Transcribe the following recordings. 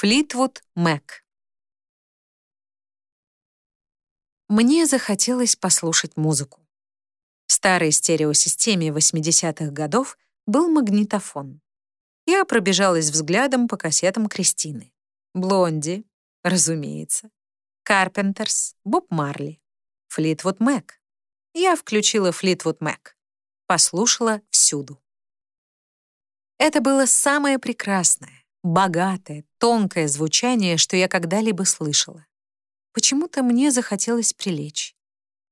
Флитвуд Мэк. Мне захотелось послушать музыку. В старой стереосистеме 80-х годов был магнитофон. Я пробежалась взглядом по кассетам Кристины. Блонди, разумеется. Карпентерс, Боб Марли. Флитвуд Мэк. Я включила Флитвуд Мэк. Послушала всюду. Это было самое прекрасное, богатое, тонкое звучание, что я когда-либо слышала. Почему-то мне захотелось прилечь.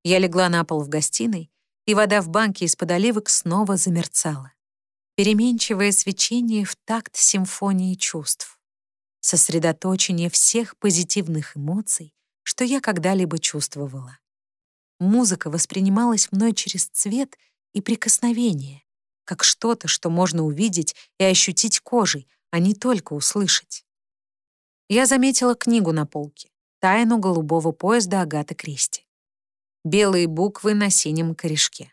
Я легла на пол в гостиной, и вода в банке из-под оливок снова замерцала. Переменчивое свечение в такт симфонии чувств. Сосредоточение всех позитивных эмоций, что я когда-либо чувствовала. Музыка воспринималась мной через цвет и прикосновение, как что-то, что можно увидеть и ощутить кожей, а не только услышать. Я заметила книгу на полке «Тайну голубого поезда Агаты Кристи». Белые буквы на синем корешке.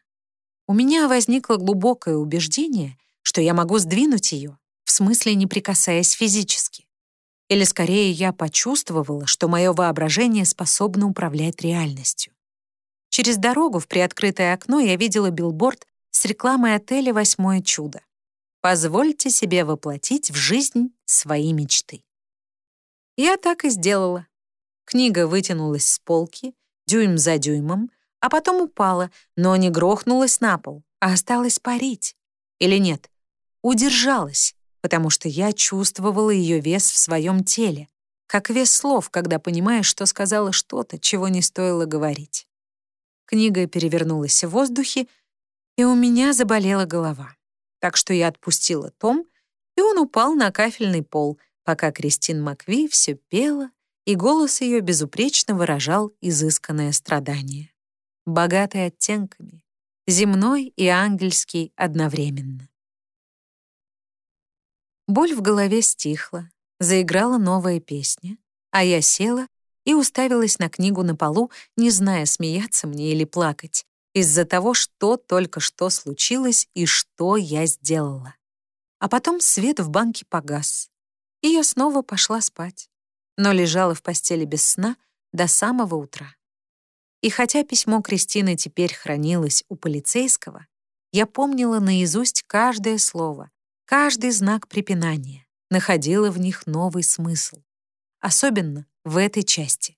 У меня возникло глубокое убеждение, что я могу сдвинуть ее, в смысле не прикасаясь физически. Или скорее я почувствовала, что мое воображение способно управлять реальностью. Через дорогу в приоткрытое окно я видела билборд с рекламой отеля «Восьмое чудо». Позвольте себе воплотить в жизнь свои мечты. Я так и сделала. Книга вытянулась с полки, дюйм за дюймом, а потом упала, но не грохнулась на пол, а осталась парить. Или нет, удержалась, потому что я чувствовала ее вес в своем теле, как вес слов, когда понимаешь, что сказала что-то, чего не стоило говорить. Книга перевернулась в воздухе, и у меня заболела голова так что я отпустила том, и он упал на кафельный пол, пока Кристин Макви все пела, и голос ее безупречно выражал изысканное страдание. Богатый оттенками, земной и ангельский одновременно. Боль в голове стихла, заиграла новая песня, а я села и уставилась на книгу на полу, не зная, смеяться мне или плакать, из-за того, что только что случилось и что я сделала. А потом свет в банке погас, и я снова пошла спать, но лежала в постели без сна до самого утра. И хотя письмо Кристины теперь хранилось у полицейского, я помнила наизусть каждое слово, каждый знак препинания, находила в них новый смысл. Особенно в этой части.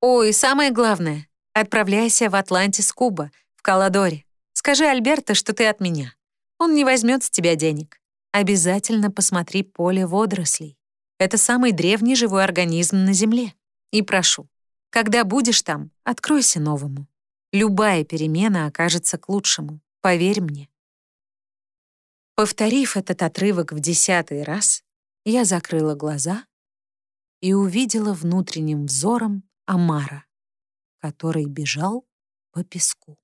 Ой, самое главное, Отправляйся в Атлантис Куба, в Каладоре. Скажи Альберто, что ты от меня. Он не возьмет с тебя денег. Обязательно посмотри поле водорослей. Это самый древний живой организм на Земле. И прошу, когда будешь там, откройся новому. Любая перемена окажется к лучшему, поверь мне. Повторив этот отрывок в десятый раз, я закрыла глаза и увидела внутренним взором Амара который бежал по песку.